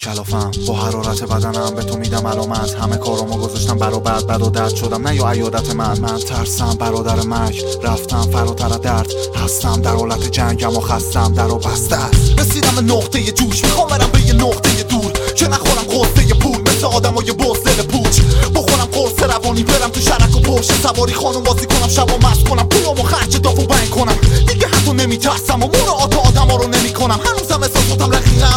کلافم. با حرارت بدنم به تو میدم علامت. همه کارامو گذاشتم برا بعد بد و درد شدم. نه یا عیادت من. من ترسم برادر مرگ. رفتم فراتر درد. هستم در حالت جنگم و خستم در و بسته است. رسیدم به نقطه جوش. می‌خوام برم به یه نقطه دور. که نخورم قصه پول. مثل آدمای بزدل پوچ. بخورم قرص روانی. برم تو شرک و پشت. سواری خانم بازی کنم. شب و مست کنم. پولامو خرج دافو بنگ کنم. دیگه حتی نمیترسم. و مراعات آدما رو نمی‌کنم. هنوزم احساساتم رقیقه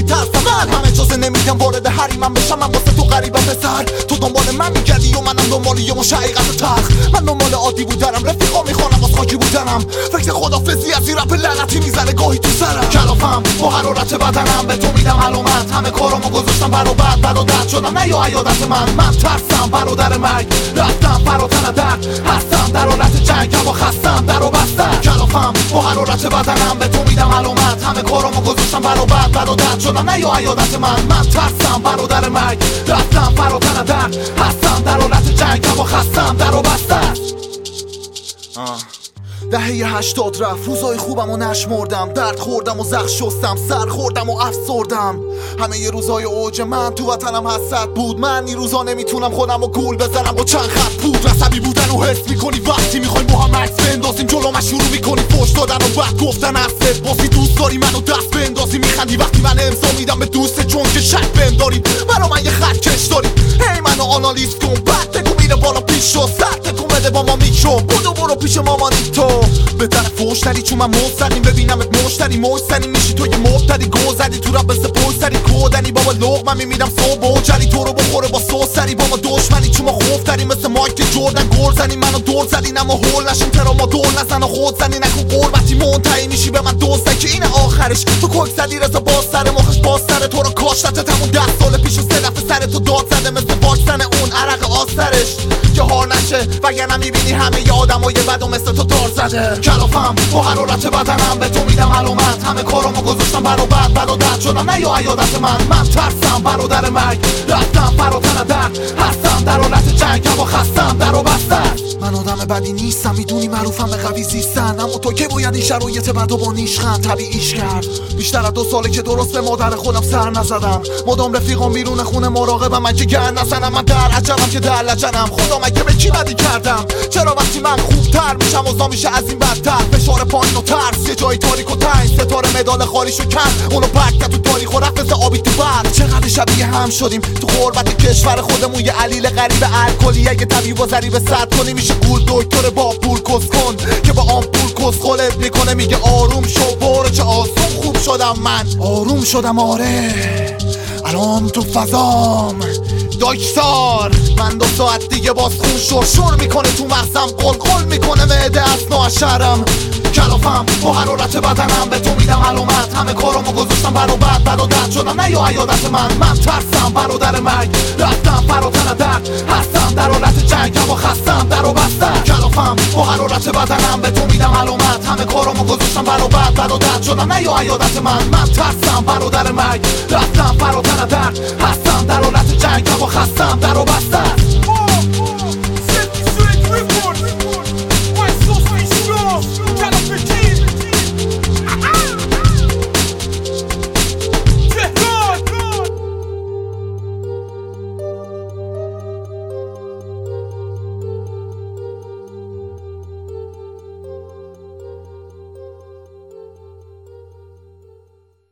میترسم. من هم اجازه نمیدم وارد حریمم بشم. من واسه تو غریبم پسر. تو دنبال من میگردی و منم دنبال یه مش حقیقت تلخ من دنبال عادی بودنم. رفیقا می‌خوانم. واسه خاکی بودنم. فکر خدافزی از این رپ لعنتی می‌زنه. گاهی تو سرم. کلافم. با حرارت بدنم. به تو میدم علامت. همه کارامو گذاشتم برا بعد درد شدم. نه یا عیادت من. من ترسم. برادر مرگ. رفتم فراتر درد. هستم. در حالت جنگم و خستم. در و بستم. کلافم. با حرارت بدنم. به تو میدم علامت. همه گذاشتم برا بعد بد و درد شدم نه یا عیادت من من ترسم برادر مرگ رفتم فراتر درد دهه هشتاد رفت. روزای خوبم و نشمردم درد خوردم و زخ شستم. سر خوردم و افسردم. همه ی روزای اوج من تو وطنم حسد بود. من این روزا نمی‌تونم خودم و گول بزنم. با چند خط بود. رسبی بودن و حس می‌کنی. وقتی می‌خوایم با هم عکس بندازیم جلو شروع می‌کنی. فوش دادن و بعد گفتن اصلت باسی دوست داری منو دست بندازی میخندی. وقتی من امضا میدم به دوست چون که شک بهم داری برا من یه خط کش داری هی منو آنالیز کن. بعد میره بالا پیش شو. سر تکون بده با ما بودو برو پیش مامانی تو به طرف فوشتری چون من مستقیم ببینمت مشتری. مشتری میشی تو یه مبتدی گو زدی تو رب مثل پشتری کودنی بابا لغ من میمیرم صبح. و جری تو رو بخوره با سوسری. با ما دشمنی چون ما خوفتری مثل مایک جردن. گل زنی منو دور زدی. اما هول نشیم ترا ما دور نزن و خود زنی. نکن قربتی. منتهی میشی. به من دوسته که این آخرش تو کک زدی رضا باز سر مخش باز سر تو رو کاشتت همون ده سال پیش و سه دفعه سر تو داد زده مثل واکسن اون عرق آسترش که هار نشه وگرنه می‌بینی همه ی آدمای بد و مثل تو دار زده. کلافم با حرارت بدنم به تو میدم علامت. همه کارامو گذاشتم برا بعد درد شدم. نه یا عیادت من. من ترسم برادر مرگ. رفتم فراتر درد. آدم بدی نیستم می‌دونی معروفم به قوی زیستن. اما تو که باید این شرایط بد و با نیشخند طبیعیش کرد. بیشتر از دو ساله که درست به مادر خودم سر نزدم. مدام رفیقام بیرون خونه مراقبم من که گر نزنم من در عجبم که در لجنم. خدا مگه به کی بدی کردم؟ چرا وقتی من خوبتر میشم اوضاع میشه از این بدتر؟ فشار پایین و ترس یه جایی تاریک و تنگ. ستاره مدال خالیشو کن اونو کرد تو تاریخ و رفت آبی تو برد چقدر شبیه هم شدیم تو غربت کشور خودمون. یه علیل غریب الکلی اگه طبیب و ضریب صد کنی میشه گول دکتر با پول کس کن که با آن پول کس خلت می‌کنه میگه آروم شو برو چه آسون خوب شدم من. آروم شدم آره. الان تو فضام. داکسار من دو ساعت دیگه باز خون شور شور می‌کنه تو مغزم قل قل می‌کنه معده از شرم. کلافم با حرارت بدنم به تو میدم علامت. همه کارامو گذاشتم برا بعد بد و درد شدم نه یا عیادت من. من ترسم برادر مرگ. رفتم فراتر درد. هستم در حالت جنگم و خستم در و بستم. کلافم با حرارت بدنم. به تو میدم علامت. همه کارامو گذاشتم برا بعد بد و درد شدم نه یا عیادت من. من ترسم برادر مرگ. رفتم فراتر درد. هستم در حالت جنگم و خستم در و بستم.